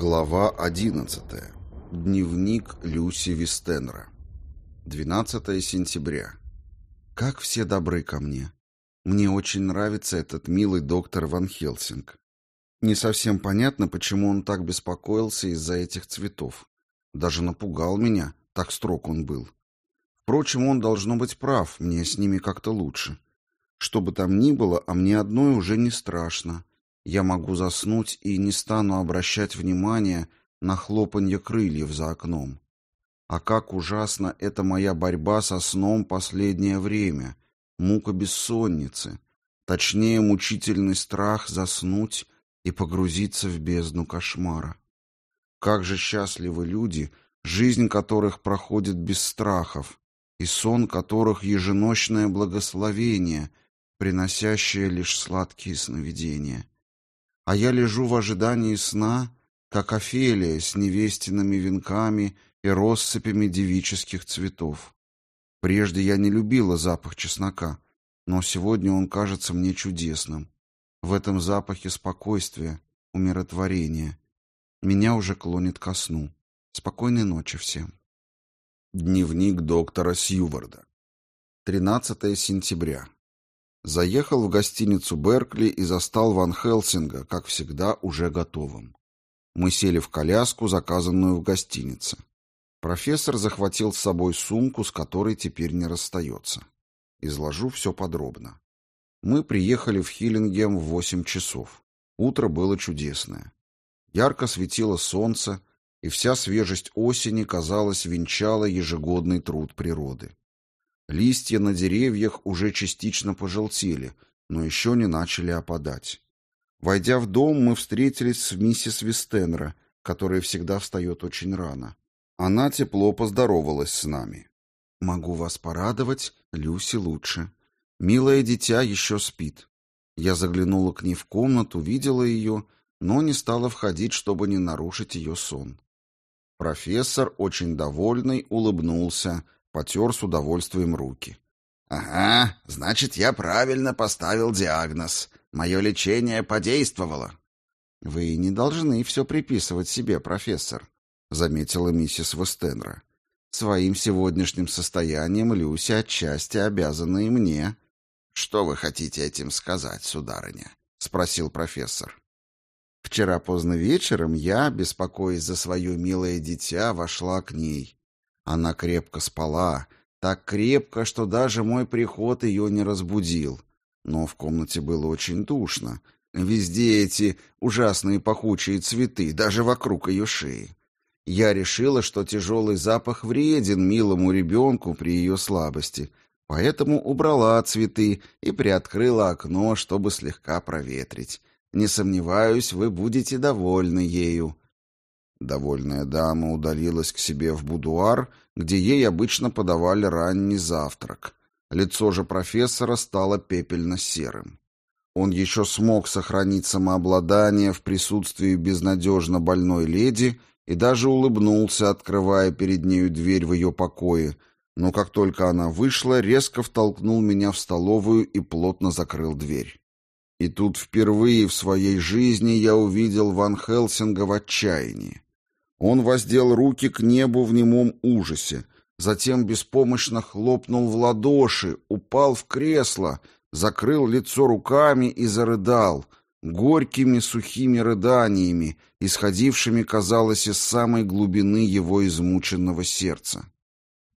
Глава 11. Дневник Люси Вистенра. 12 сентября. Как все добры ко мне. Мне очень нравится этот милый доктор Ван Хелсинг. Не совсем понятно, почему он так беспокоился из-за этих цветов. Даже напугал меня, так строг он был. Впрочем, он должно быть прав, мне с ними как-то лучше. Что бы там ни было, а мне одной уже не страшно. Я могу заснуть и не стану обращать внимания на хлопанье крыльев за окном. А как ужасна эта моя борьба со сном последнее время, мука бессонницы, точнее мучительный страх заснуть и погрузиться в бездну кошмара. Как же счастливы люди, жизнь которых проходит без страхов, и сон которых еженочное благословение, приносящее лишь сладкие сновидения а я лежу в ожидании сна, как Офелия с невестиными венками и россыпями девических цветов. Прежде я не любила запах чеснока, но сегодня он кажется мне чудесным. В этом запахе спокойствия, умиротворения. Меня уже клонит ко сну. Спокойной ночи всем. Дневник доктора Сьюварда. 13 сентября. Заехал в гостиницу Беркли и застал Ван Хелсинга, как всегда, уже готовым. Мы сели в коляску, заказанную в гостинице. Профессор захватил с собой сумку, с которой теперь не расстается. Изложу все подробно. Мы приехали в Хиллингем в восемь часов. Утро было чудесное. Ярко светило солнце, и вся свежесть осени, казалось, венчала ежегодный труд природы. Листья на деревьях уже частично пожелтели, но еще не начали опадать. Войдя в дом, мы встретились с миссис Вистенра, которая всегда встает очень рано. Она тепло поздоровалась с нами. «Могу вас порадовать, Люси лучше. Милое дитя еще спит». Я заглянула к ней в комнату, видела ее, но не стала входить, чтобы не нарушить ее сон. Профессор, очень довольный, улыбнулся, Потер с удовольствием руки. «Ага, значит, я правильно поставил диагноз. Мое лечение подействовало». «Вы не должны все приписывать себе, профессор», — заметила миссис Вестенра. «Своим сегодняшним состоянием Люся отчасти обязана и мне». «Что вы хотите этим сказать, сударыня?» — спросил профессор. Вчера поздно вечером я, беспокоясь за свое милое дитя, вошла к ней. Она крепко спала, так крепко, что даже мой приход ее не разбудил. Но в комнате было очень душно. Везде эти ужасные пахучие цветы, даже вокруг ее шеи. Я решила, что тяжелый запах вреден милому ребенку при ее слабости, поэтому убрала цветы и приоткрыла окно, чтобы слегка проветрить. Не сомневаюсь, вы будете довольны ею. Довольная дама удалилась к себе в будуар, где ей обычно подавали ранний завтрак. Лицо же профессора стало пепельно-серым. Он еще смог сохранить самообладание в присутствии безнадежно больной леди и даже улыбнулся, открывая перед нею дверь в ее покое, но как только она вышла, резко втолкнул меня в столовую и плотно закрыл дверь. И тут впервые в своей жизни я увидел Ван Хелсинга в отчаянии. Он воздел руки к небу в немом ужасе, затем беспомощно хлопнул в ладоши, упал в кресло, закрыл лицо руками и зарыдал, горькими сухими рыданиями, исходившими, казалось, из самой глубины его измученного сердца.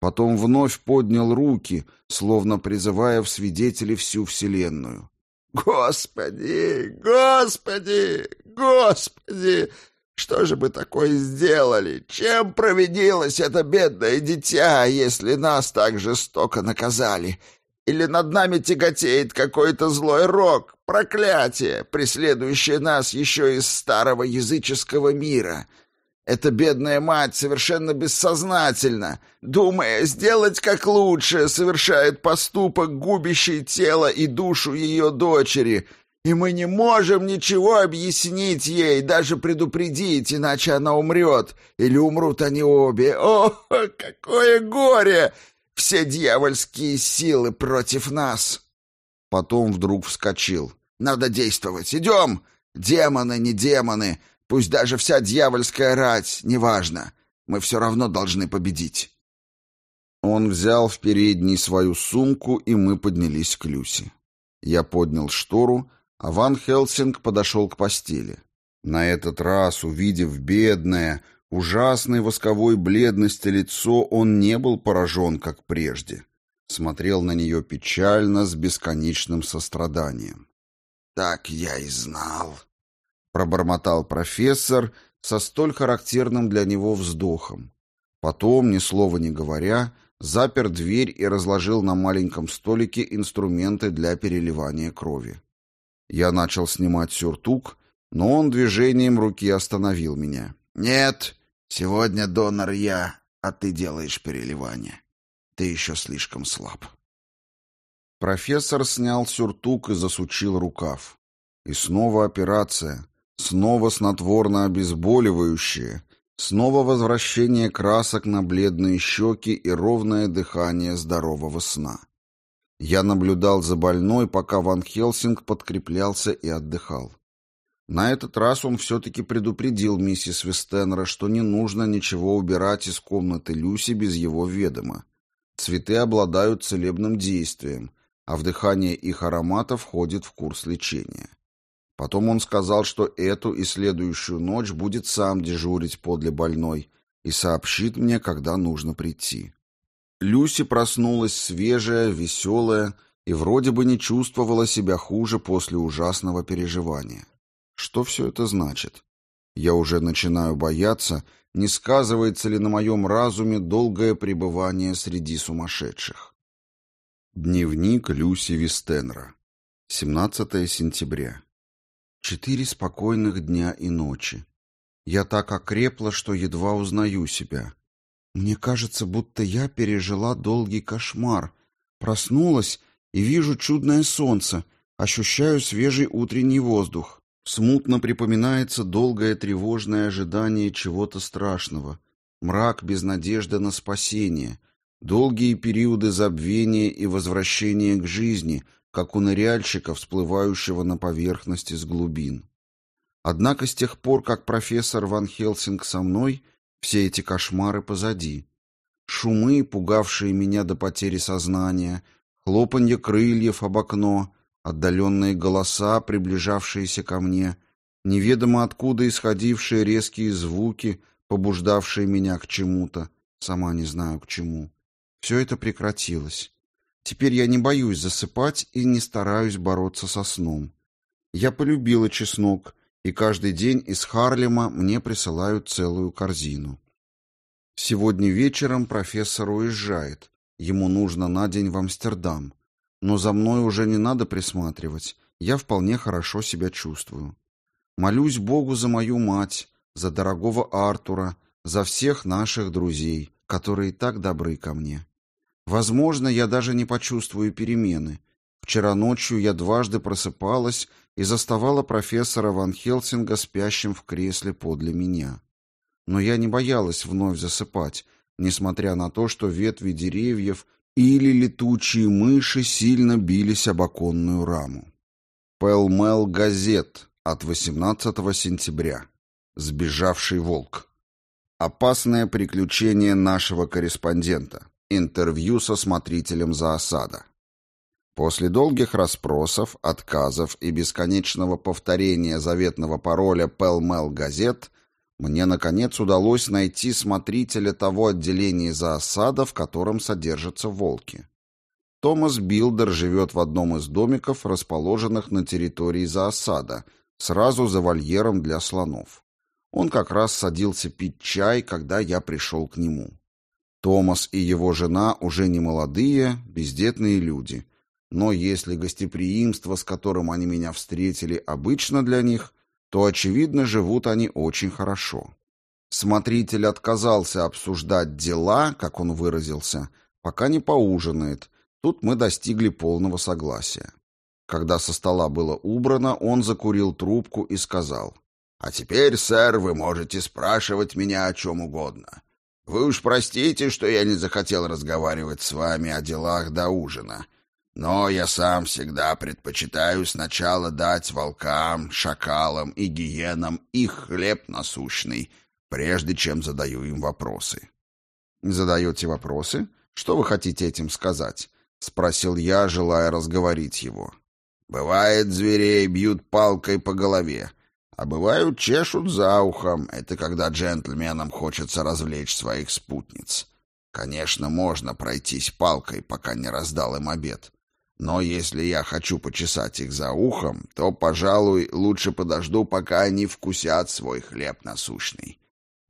Потом вновь поднял руки, словно призывая в свидетели всю вселенную. «Господи! Господи! Господи! Что же мы такое сделали? Чем провинилось это бедное дитя, если нас так жестоко наказали? Или над нами тяготеет какой-то злой рок, проклятие, преследующее нас еще из старого языческого мира? Эта бедная мать совершенно бессознательно, думая сделать как лучше, совершает поступок, губящий тело и душу ее дочери — и мы не можем ничего объяснить ей, даже предупредить, иначе она умрет, или умрут они обе. О, какое горе! Все дьявольские силы против нас!» Потом вдруг вскочил. «Надо действовать! Идем! Демоны, не демоны! Пусть даже вся дьявольская рать, неважно. Мы все равно должны победить. Он взял в передней свою сумку, и мы поднялись к Люси. Я поднял штору, а Ван Хелсинг подошел к постели. На этот раз, увидев бедное, ужасной восковой бледности лицо, он не был поражен, как прежде. Смотрел на нее печально, с бесконечным состраданием. «Так я и знал», — пробормотал профессор со столь характерным для него вздохом. Потом, ни слова не говоря, запер дверь и разложил на маленьком столике инструменты для переливания крови. Я начал снимать сюртук, но он движением руки остановил меня. «Нет, сегодня донор я, а ты делаешь переливание. Ты еще слишком слаб». Профессор снял сюртук и засучил рукав. И снова операция, снова снотворно обезболивающее, Снова возвращение красок на бледные щеки и ровное дыхание здорового сна. Я наблюдал за больной, пока Ван Хелсинг подкреплялся и отдыхал. На этот раз он все-таки предупредил миссис Вестенера, что не нужно ничего убирать из комнаты Люси без его ведома. Цветы обладают целебным действием, а вдыхание их аромата входит в курс лечения. Потом он сказал, что эту и следующую ночь будет сам дежурить подле больной и сообщит мне, когда нужно прийти. Люси проснулась свежая, веселая и вроде бы не чувствовала себя хуже после ужасного переживания. Что все это значит? Я уже начинаю бояться, не сказывается ли на моем разуме долгое пребывание среди сумасшедших. Дневник Люси Вистенра. 17 сентября. Четыре спокойных дня и ночи. Я так окрепла, что едва узнаю себя. Мне кажется, будто я пережила долгий кошмар. Проснулась и вижу чудное солнце, ощущаю свежий утренний воздух. Смутно припоминается долгое тревожное ожидание чего-то страшного, мрак без надежды на спасение, долгие периоды забвения и возвращения к жизни — как у ныряльщика, всплывающего на поверхность из глубин. Однако с тех пор, как профессор Ван Хелсинг со мной, все эти кошмары позади. Шумы, пугавшие меня до потери сознания, хлопанье крыльев об окно, отдаленные голоса, приближавшиеся ко мне, неведомо откуда исходившие резкие звуки, побуждавшие меня к чему-то, сама не знаю к чему. Все это прекратилось. Теперь я не боюсь засыпать и не стараюсь бороться со сном. Я полюбила чеснок, и каждый день из Харлема мне присылают целую корзину. Сегодня вечером профессор уезжает. Ему нужно на день в Амстердам. Но за мной уже не надо присматривать. Я вполне хорошо себя чувствую. Молюсь Богу за мою мать, за дорогого Артура, за всех наших друзей, которые так добры ко мне. Возможно, я даже не почувствую перемены. Вчера ночью я дважды просыпалась и заставала профессора Ван Хелсинга спящим в кресле подле меня. Но я не боялась вновь засыпать, несмотря на то, что ветви деревьев или летучие мыши сильно бились об оконную раму. Пэлмэл газет от 18 сентября. Сбежавший волк. Опасное приключение нашего корреспондента. Интервью со смотрителем зоосада. После долгих расспросов, отказов и бесконечного повторения заветного пароля «Пэлмэл газет» мне, наконец, удалось найти смотрителя того отделения зоосада, в котором содержатся волки. Томас Билдер живет в одном из домиков, расположенных на территории зоосада, сразу за вольером для слонов. Он как раз садился пить чай, когда я пришел к нему. Томас и его жена уже не молодые, бездетные люди. Но если гостеприимство, с которым они меня встретили, обычно для них, то, очевидно, живут они очень хорошо. Смотритель отказался обсуждать дела, как он выразился, пока не поужинает. Тут мы достигли полного согласия. Когда со стола было убрано, он закурил трубку и сказал, «А теперь, сэр, вы можете спрашивать меня о чем угодно. Вы уж простите, что я не захотел разговаривать с вами о делах до ужина. Но я сам всегда предпочитаю сначала дать волкам, шакалам и гиенам их хлеб насущный, прежде чем задаю им вопросы. «Задаете вопросы? Что вы хотите этим сказать?» — спросил я, желая разговорить его. «Бывает, зверей бьют палкой по голове, а бывают чешут за ухом. Это когда джентльменам хочется развлечь своих спутниц. Конечно, можно пройтись палкой, пока не раздал им обед. Но если я хочу почесать их за ухом, то, пожалуй, лучше подожду, пока они вкусят свой хлеб насущный.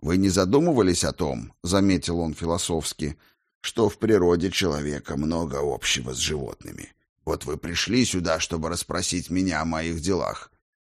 Вы не задумывались о том, — заметил он философски, — что в природе человека много общего с животными. Вот вы пришли сюда, чтобы расспросить меня о моих делах.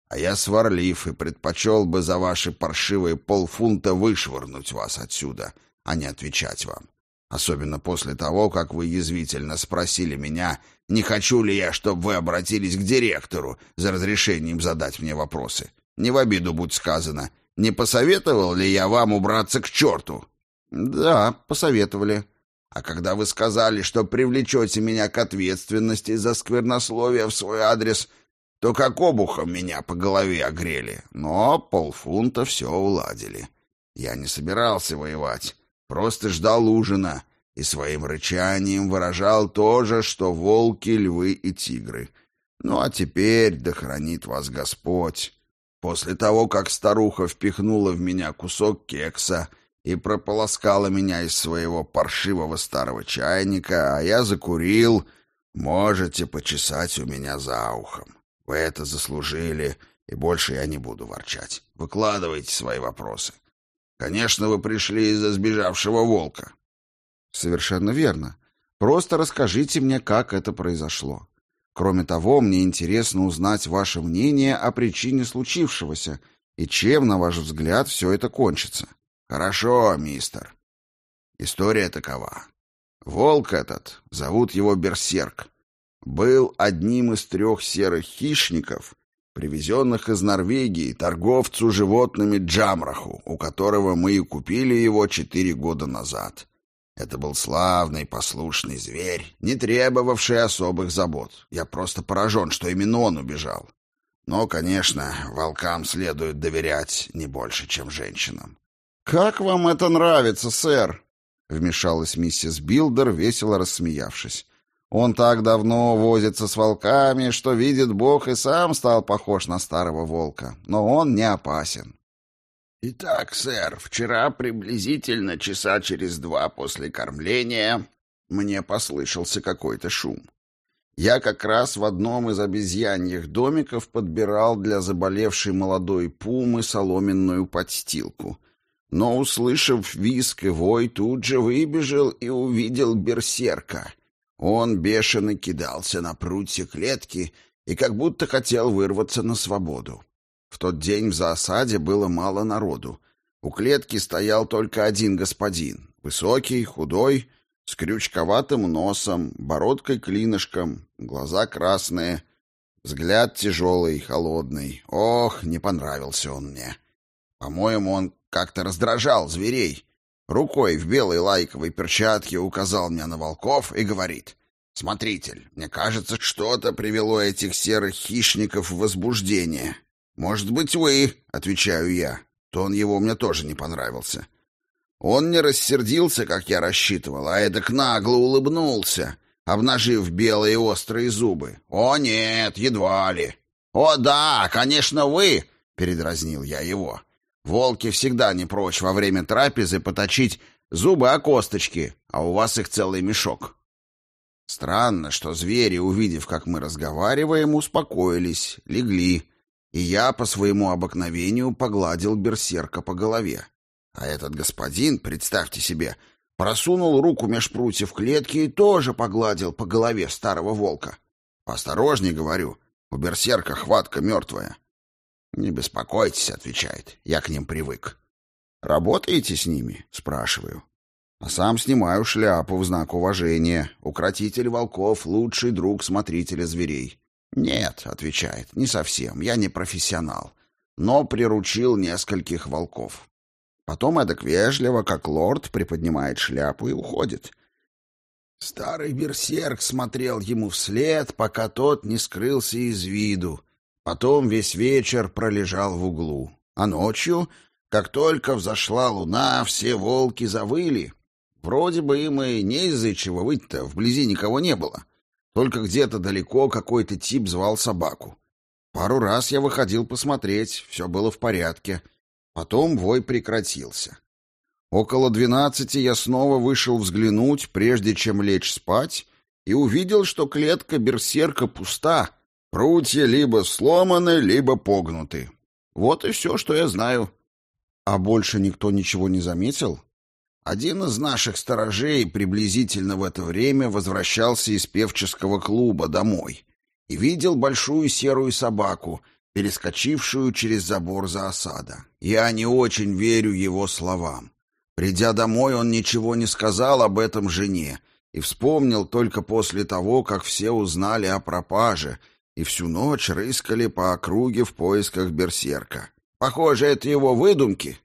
А я сварлив и предпочел бы за ваши паршивые полфунта вышвырнуть вас отсюда, а не отвечать вам. Особенно после того, как вы язвительно спросили меня, не хочу ли я, чтобы вы обратились к директору за разрешением задать мне вопросы. Не в обиду будь сказано. Не посоветовал ли я вам убраться к черту? Да, посоветовали. А когда вы сказали, что привлечете меня к ответственности за сквернословие в свой адрес, то как обухом меня по голове огрели. Но полфунта все уладили. Я не собирался воевать, просто ждал ужина и своим рычанием выражал то же, что волки, львы и тигры. Ну а теперь да хранит вас Господь. После того, как старуха впихнула в меня кусок кекса и прополоскала меня из своего паршивого старого чайника, а я закурил, можете почесать у меня за ухом. Вы это заслужили, и больше я не буду ворчать. Выкладывайте свои вопросы. Конечно, вы пришли из-за сбежавшего волка. Совершенно верно. Просто расскажите мне, как это произошло. Кроме того, мне интересно узнать ваше мнение о причине случившегося и чем, на ваш взгляд, все это кончится. Хорошо, мистер. История такова. Волк этот, зовут его Берсерк, был одним из трех серых хищников, привезенных из Норвегии торговцу животными Джамраху, у которого мы и купили его четыре года назад. Это был славный, послушный зверь, не требовавший особых забот. Я просто поражен, что именно он убежал. Но, конечно, волкам следует доверять не больше, чем женщинам. «Как вам это нравится, сэр?» — вмешалась миссис Билдер, весело рассмеявшись. «Он так давно возится с волками, что, видит Бог, и сам стал похож на старого волка. Но он не опасен. «Итак, сэр, вчера приблизительно часа через два после кормления мне послышался какой-то шум. Я как раз в одном из обезьяньих домиков подбирал для заболевшей молодой пумы соломенную подстилку. Но, услышав виск и вой, тут же выбежал и увидел берсерка. Он бешено кидался на прутья клетки и как будто хотел вырваться на свободу. В тот день в заосаде было мало народу. У клетки стоял только один господин. Высокий, худой, с крючковатым носом, бородкой-клинышком, глаза красные, взгляд тяжелый, холодный. Ох, не понравился он мне. По-моему, он как-то раздражал зверей. Рукой в белой лайковой перчатке указал мне на волков и говорит. «Смотритель, мне кажется, что-то привело этих серых хищников в возбуждение. «Может быть, вы», — отвечаю я. Тон его мне тоже не понравился. Он не рассердился, как я рассчитывал, а эдак нагло улыбнулся, обнажив белые острые зубы. «О, нет, едва ли!» «О, да, конечно, вы!» — передразнил я его. «Волки всегда не прочь во время трапезы поточить зубы о косточки, а у вас их целый мешок». Странно, что звери, увидев, как мы разговариваем, успокоились, легли, и я по своему обыкновению погладил берсерка по голове. А этот господин, представьте себе, просунул руку меж прутьев клетки и тоже погладил по голове старого волка. «Поосторожней, — говорю, — у берсерка хватка мертвая». «Не беспокойтесь, — отвечает, — я к ним привык». «Работаете с ними?» — спрашиваю. А сам снимаю шляпу в знак уважения. Укротитель волков — лучший друг смотрителя зверей. «Нет», — отвечает, — «не совсем, я не профессионал, но приручил нескольких волков». Потом эдак вежливо, как лорд, приподнимает шляпу и уходит. Старый берсерк смотрел ему вслед, пока тот не скрылся из виду. Потом весь вечер пролежал в углу. А ночью, как только взошла луна, все волки завыли. Вроде бы им и не из-за чего выть-то, вблизи никого не было. Только где-то далеко какой-то тип звал собаку. Пару раз я выходил посмотреть, все было в порядке. Потом вой прекратился. Около двенадцати я снова вышел взглянуть, прежде чем лечь спать, и увидел, что клетка берсерка пуста. Прутья либо сломаны, либо погнуты. Вот и все, что я знаю. А больше никто ничего не заметил? Один из наших сторожей приблизительно в это время возвращался из певческого клуба домой и видел большую серую собаку, перескочившую через забор за осада. Я не очень верю его словам. Придя домой, он ничего не сказал об этом жене и вспомнил только после того, как все узнали о пропаже и всю ночь рыскали по округе в поисках берсерка. Похоже, это его выдумки.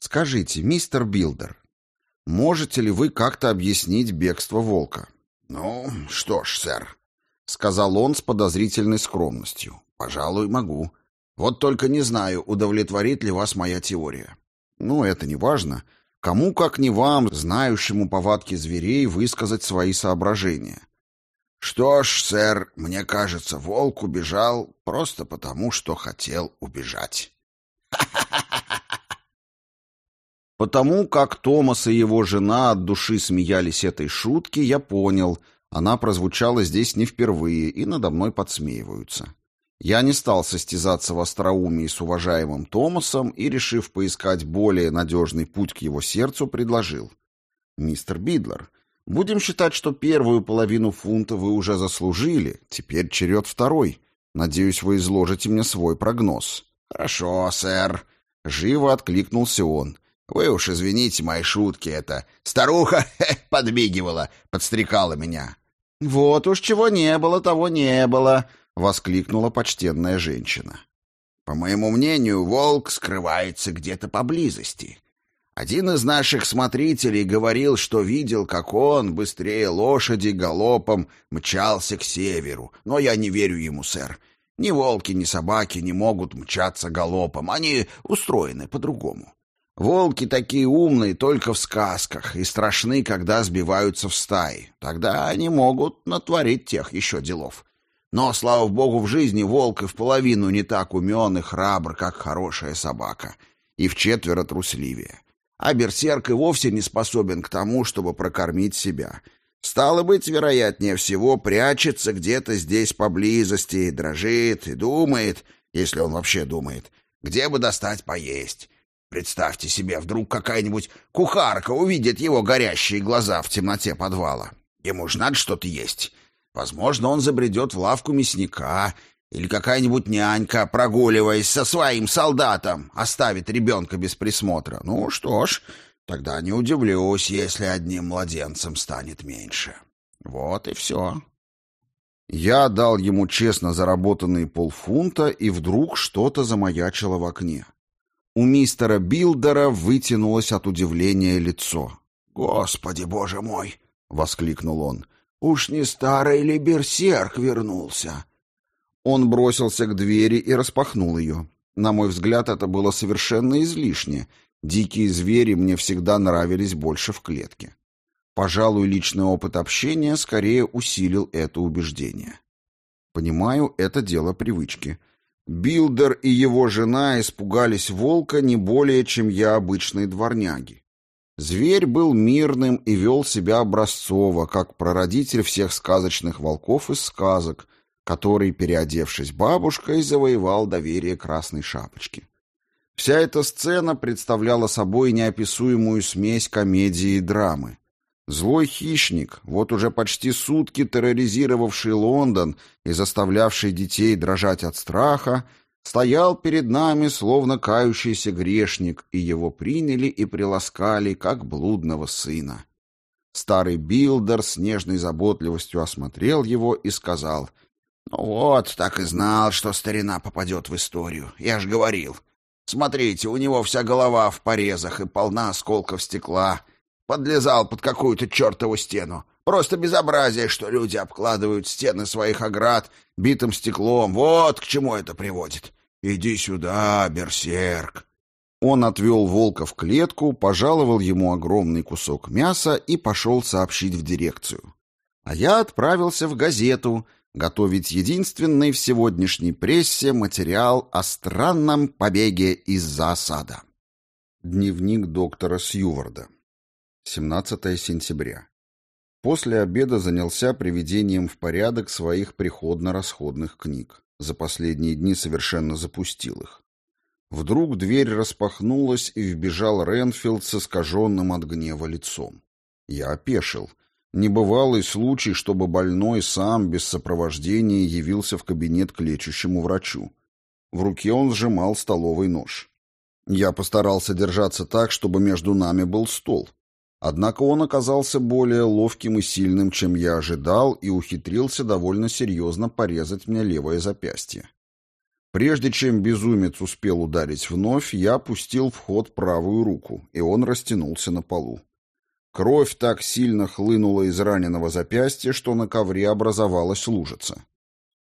Скажите, мистер Билдер, можете ли вы как-то объяснить бегство волка? Ну, что ж, сэр, сказал он с подозрительной скромностью. Пожалуй, могу. Вот только не знаю, удовлетворит ли вас моя теория. Ну, это не важно. Кому, как не вам, знающему повадки зверей, высказать свои соображения. Что ж, сэр, мне кажется, волк убежал просто потому, что хотел убежать. Потому как Томас и его жена от души смеялись этой шутки, я понял, она прозвучала здесь не впервые и надо мной подсмеиваются. Я не стал состязаться в остроумии с уважаемым Томасом и, решив поискать более надежный путь к его сердцу, предложил. «Мистер Бидлер, будем считать, что первую половину фунта вы уже заслужили, теперь черед второй. Надеюсь, вы изложите мне свой прогноз». «Хорошо, сэр», — живо откликнулся он. «Вы уж извините мои шутки, это старуха подмигивала, подстрекала меня». «Вот уж чего не было, того не было», — воскликнула почтенная женщина. «По моему мнению, волк скрывается где-то поблизости. Один из наших смотрителей говорил, что видел, как он быстрее лошади галопом мчался к северу, но я не верю ему, сэр. Ни волки, ни собаки не могут мчаться галопом, они устроены по-другому. Волки такие умные только в сказках и страшны, когда сбиваются в стаи. Тогда они могут натворить тех еще делов. Но, слава богу, в жизни волк и в половину не так умен и храбр, как хорошая собака, и в четверо трусливее. А берсерк и вовсе не способен к тому, чтобы прокормить себя. Стало быть, вероятнее всего, прячется где-то здесь поблизости, дрожит и думает, если он вообще думает, где бы достать поесть. Представьте себе, вдруг какая-нибудь кухарка увидит его горящие глаза в темноте подвала. Ему ж надо что-то есть. Возможно, он забредет в лавку мясника, или какая-нибудь нянька, прогуливаясь со своим солдатом, оставит ребенка без присмотра. Ну что ж, тогда не удивлюсь, если одним младенцем станет меньше. Вот и все. Я дал ему честно заработанные полфунта, и вдруг что-то замаячило в окне. У мистера Билдера вытянулось от удивления лицо. «Господи, боже мой!» — воскликнул он. Уж не старый ли берсерк вернулся? Он бросился к двери и распахнул ее. На мой взгляд, это было совершенно излишне. Дикие звери мне всегда нравились больше в клетке. Пожалуй, личный опыт общения скорее усилил это убеждение. Понимаю, это дело привычки. Билдер и его жена испугались волка не более, чем я обычные дворняги. Зверь был мирным и вел себя образцово, как прародитель всех сказочных волков из сказок, который, переодевшись бабушкой, завоевал доверие Красной Шапочки. Вся эта сцена представляла собой неописуемую смесь комедии и драмы. Злой хищник, вот уже почти сутки терроризировавший Лондон и заставлявший детей дрожать от страха, стоял перед нами, словно кающийся грешник, и его приняли и приласкали, как блудного сына. Старый Билдер с нежной заботливостью осмотрел его и сказал, «Ну вот, так и знал, что старина попадет в историю. Я ж говорил. Смотрите, у него вся голова в порезах и полна осколков стекла. Подлезал под какую-то чертову стену. Просто безобразие, что люди обкладывают стены своих оград битым стеклом. Вот к чему это приводит. Иди сюда, берсерк. Он отвел волка в клетку, пожаловал ему огромный кусок мяса и пошел сообщить в дирекцию. А я отправился в газету готовить единственный в сегодняшней прессе материал о странном побеге из-за осада. Дневник доктора Сьюварда. 17 сентября. После обеда занялся приведением в порядок своих приходно-расходных книг. За последние дни совершенно запустил их. Вдруг дверь распахнулась, и вбежал Ренфилд с искаженным от гнева лицом. Я опешил. Небывалый случай, чтобы больной сам, без сопровождения, явился в кабинет к лечащему врачу. В руке он сжимал столовый нож. Я постарался держаться так, чтобы между нами был стол. Однако он оказался более ловким и сильным, чем я ожидал, и ухитрился довольно серьезно порезать мне левое запястье. Прежде чем безумец успел ударить вновь, я пустил в ход правую руку, и он растянулся на полу. Кровь так сильно хлынула из раненого запястья, что на ковре образовалась лужица.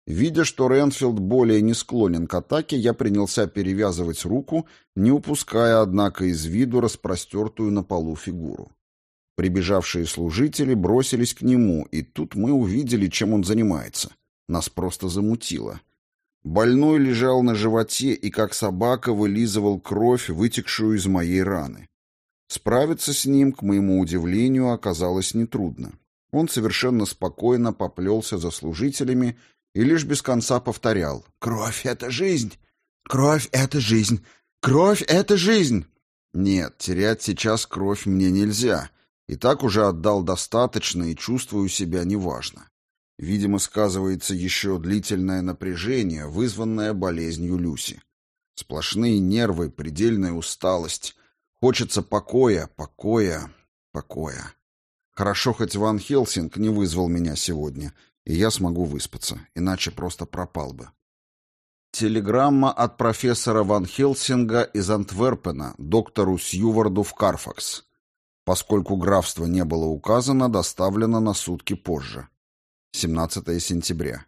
Видя, что Ренфилд более не склонен к атаке, я принялся перевязывать руку, не упуская, однако, из виду распростертую на полу фигуру. Прибежавшие служители бросились к нему, и тут мы увидели, чем он занимается. Нас просто замутило. Больной лежал на животе и, как собака, вылизывал кровь, вытекшую из моей раны. Справиться с ним, к моему удивлению, оказалось нетрудно. Он совершенно спокойно поплелся за служителями и лишь без конца повторял «Кровь — это жизнь! Кровь — это жизнь! Кровь — это жизнь!» Нет, терять сейчас кровь мне нельзя, и так уже отдал достаточно и чувствую себя неважно. Видимо, сказывается еще длительное напряжение, вызванное болезнью Люси. Сплошные нервы, предельная усталость. Хочется покоя, покоя, покоя. Хорошо, хоть Ван Хелсинг не вызвал меня сегодня, и я смогу выспаться, иначе просто пропал бы. Телеграмма от профессора Ван Хелсинга из Антверпена доктору Сьюварду в Карфакс. Поскольку графство не было указано, доставлено на сутки позже. 17 сентября.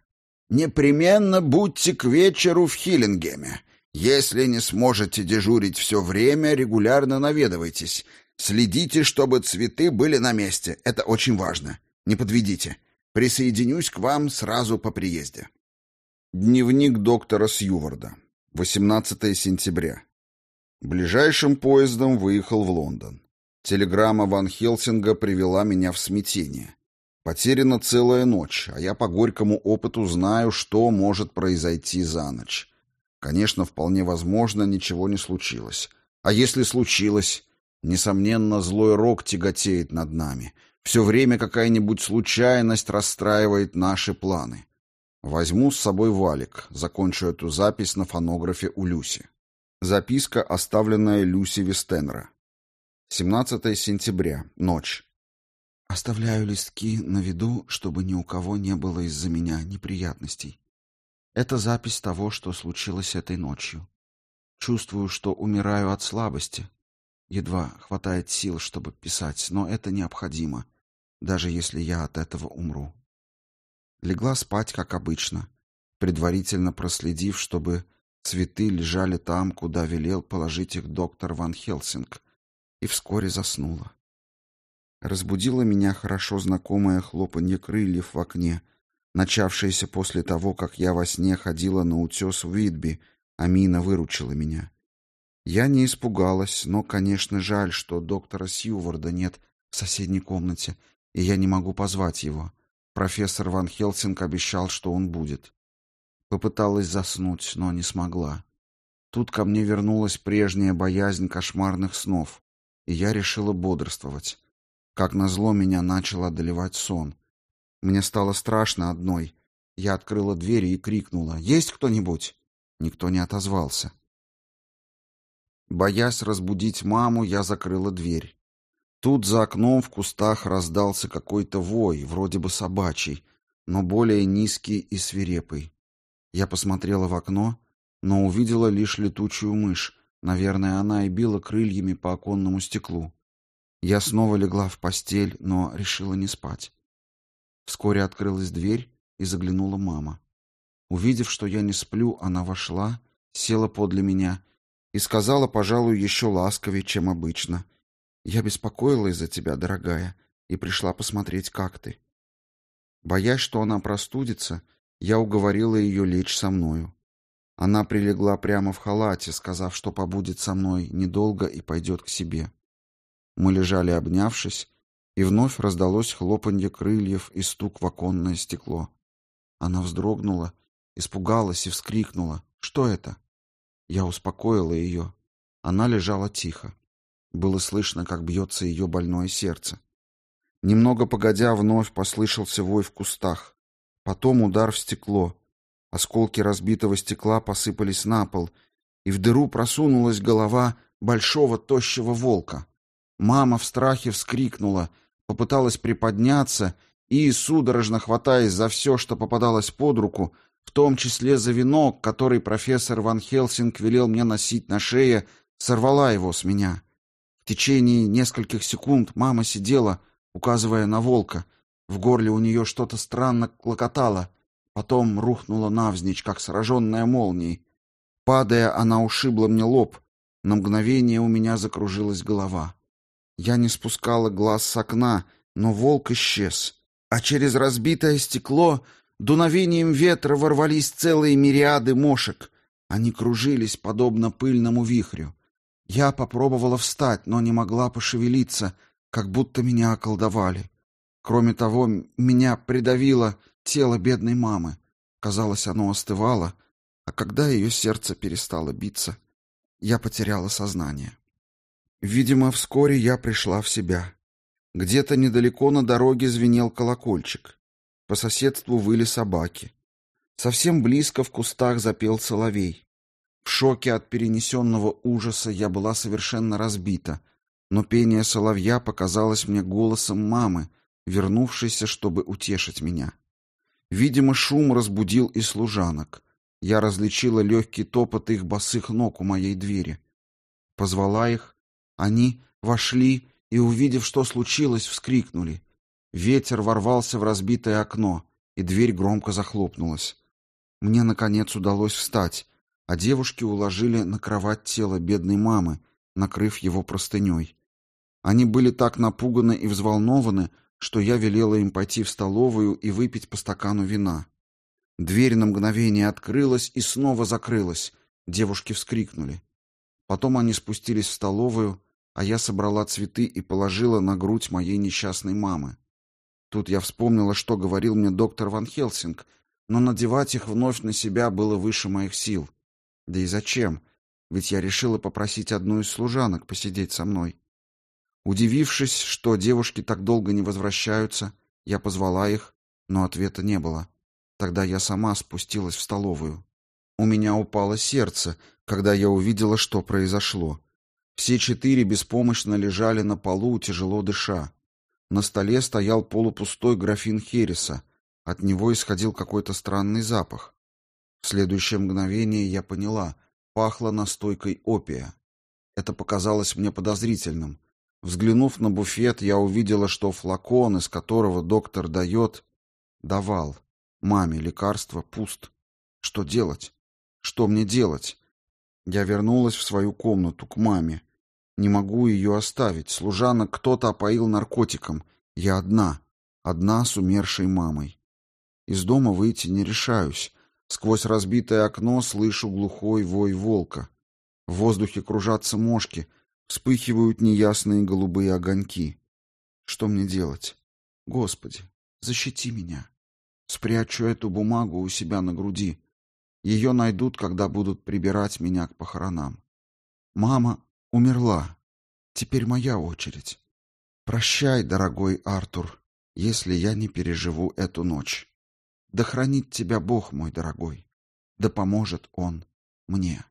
«Непременно будьте к вечеру в Хиллингеме. Если не сможете дежурить все время, регулярно наведывайтесь. Следите, чтобы цветы были на месте. Это очень важно. Не подведите. Присоединюсь к вам сразу по приезде». Дневник доктора Сьюварда. 18 сентября. Ближайшим поездом выехал в Лондон. Телеграмма Ван Хелсинга привела меня в смятение. Потеряна целая ночь, а я по горькому опыту знаю, что может произойти за ночь. Конечно, вполне возможно, ничего не случилось. А если случилось? Несомненно, злой рок тяготеет над нами. Все время какая-нибудь случайность расстраивает наши планы. Возьму с собой валик, закончу эту запись на фонографе у Люси. Записка, оставленная Люси Вестенра. 17 сентября. Ночь. Оставляю листки на виду, чтобы ни у кого не было из-за меня неприятностей. Это запись того, что случилось этой ночью. Чувствую, что умираю от слабости. Едва хватает сил, чтобы писать, но это необходимо, даже если я от этого умру. Легла спать, как обычно, предварительно проследив, чтобы цветы лежали там, куда велел положить их доктор Ван Хелсинг, и вскоре заснула. Разбудило меня хорошо знакомое хлопанье крыльев в окне, начавшееся после того, как я во сне ходила на утес в Витби, а Мина выручила меня. Я не испугалась, но, конечно, жаль, что доктора Сьюварда нет в соседней комнате, и я не могу позвать его. Профессор Ван Хелсинг обещал, что он будет. Попыталась заснуть, но не смогла. Тут ко мне вернулась прежняя боязнь кошмарных снов и я решила бодрствовать. Как назло, меня начал одолевать сон. Мне стало страшно одной. Я открыла дверь и крикнула «Есть кто-нибудь?» Никто не отозвался. Боясь разбудить маму, я закрыла дверь. Тут за окном в кустах раздался какой-то вой, вроде бы собачий, но более низкий и свирепый. Я посмотрела в окно, но увидела лишь летучую мышь, Наверное, она и била крыльями по оконному стеклу. Я снова легла в постель, но решила не спать. Вскоре открылась дверь, и заглянула мама. Увидев, что я не сплю, она вошла, села подле меня и сказала, пожалуй, еще ласковее, чем обычно. «Я беспокоилась за тебя, дорогая, и пришла посмотреть, как ты». Боясь, что она простудится, я уговорила ее лечь со мною. Она прилегла прямо в халате, сказав, что побудет со мной недолго и пойдет к себе. Мы лежали обнявшись, и вновь раздалось хлопанье крыльев и стук в оконное стекло. Она вздрогнула, испугалась и вскрикнула. «Что это?» Я успокоила ее. Она лежала тихо. Было слышно, как бьется ее больное сердце. Немного погодя, вновь послышался вой в кустах. Потом удар в стекло. Осколки разбитого стекла посыпались на пол, и в дыру просунулась голова большого тощего волка. Мама в страхе вскрикнула, попыталась приподняться и, судорожно хватаясь за все, что попадалось под руку, в том числе за венок, который профессор Ван Хелсинг велел мне носить на шее, сорвала его с меня. В течение нескольких секунд мама сидела, указывая на волка. В горле у нее что-то странно клокотало. Потом рухнула навзничь, как сраженная молнией. Падая, она ушибла мне лоб. На мгновение у меня закружилась голова. Я не спускала глаз с окна, но волк исчез. А через разбитое стекло дуновением ветра ворвались целые мириады мошек. Они кружились, подобно пыльному вихрю. Я попробовала встать, но не могла пошевелиться, как будто меня околдовали. Кроме того, меня придавило тело бедной мамы. Казалось, оно остывало, а когда ее сердце перестало биться, я потеряла сознание. Видимо, вскоре я пришла в себя. Где-то недалеко на дороге звенел колокольчик. По соседству выли собаки. Совсем близко в кустах запел соловей. В шоке от перенесенного ужаса я была совершенно разбита, но пение соловья показалось мне голосом мамы, вернувшейся, чтобы утешить меня. Видимо, шум разбудил и служанок. Я различила легкий топот их босых ног у моей двери. Позвала их. Они вошли и, увидев, что случилось, вскрикнули. Ветер ворвался в разбитое окно, и дверь громко захлопнулась. Мне, наконец, удалось встать, а девушки уложили на кровать тело бедной мамы, накрыв его простыней. Они были так напуганы и взволнованы, что я велела им пойти в столовую и выпить по стакану вина. Дверь на мгновение открылась и снова закрылась. Девушки вскрикнули. Потом они спустились в столовую, а я собрала цветы и положила на грудь моей несчастной мамы. Тут я вспомнила, что говорил мне доктор Ван Хелсинг, но надевать их вновь на себя было выше моих сил. Да и зачем? Ведь я решила попросить одну из служанок посидеть со мной. Удивившись, что девушки так долго не возвращаются, я позвала их, но ответа не было. Тогда я сама спустилась в столовую. У меня упало сердце, когда я увидела, что произошло. Все четыре беспомощно лежали на полу, тяжело дыша. На столе стоял полупустой графин хереса. От него исходил какой-то странный запах. В следующее мгновение я поняла, пахло настойкой опия. Это показалось мне подозрительным. Взглянув на буфет, я увидела, что флакон, из которого доктор дает, давал. Маме лекарство пуст. Что делать? Что мне делать? Я вернулась в свою комнату, к маме. Не могу ее оставить. Служанок кто-то опоил наркотиком. Я одна. Одна с умершей мамой. Из дома выйти не решаюсь. Сквозь разбитое окно слышу глухой вой волка. В воздухе кружатся мошки. Вспыхивают неясные голубые огоньки. Что мне делать? Господи, защити меня. Спрячу эту бумагу у себя на груди. Ее найдут, когда будут прибирать меня к похоронам. Мама умерла. Теперь моя очередь. Прощай, дорогой Артур, если я не переживу эту ночь. Да хранит тебя Бог, мой дорогой. Да поможет Он мне.